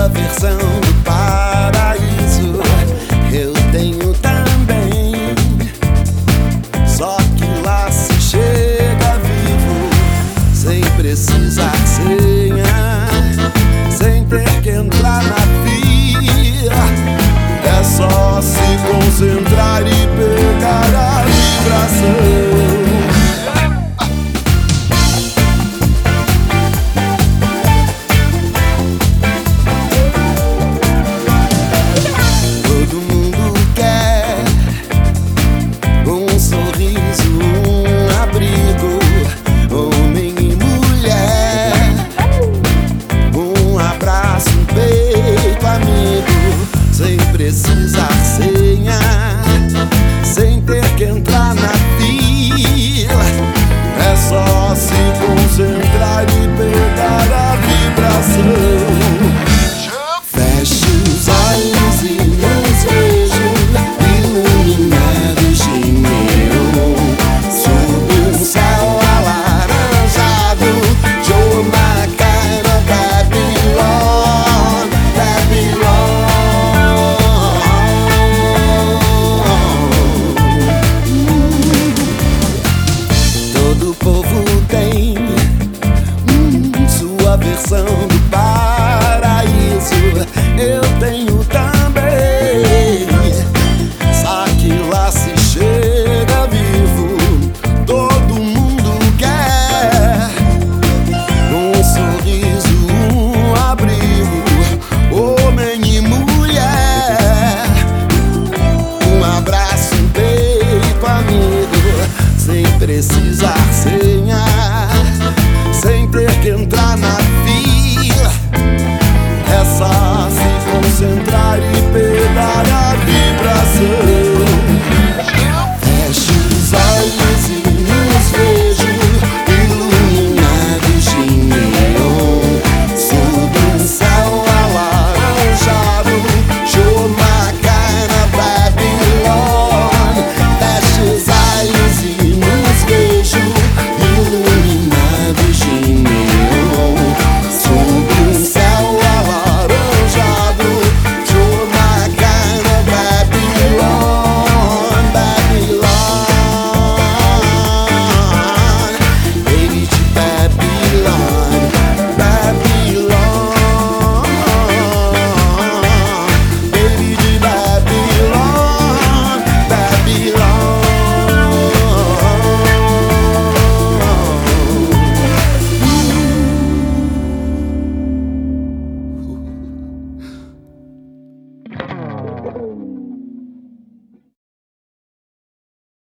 sua versão do paraíso. Eu tenho também, só que lá se chega vivo, sem precisar senha, sem ter que entrar na via. É só se concentrar e pegar a vibração. Hum, sua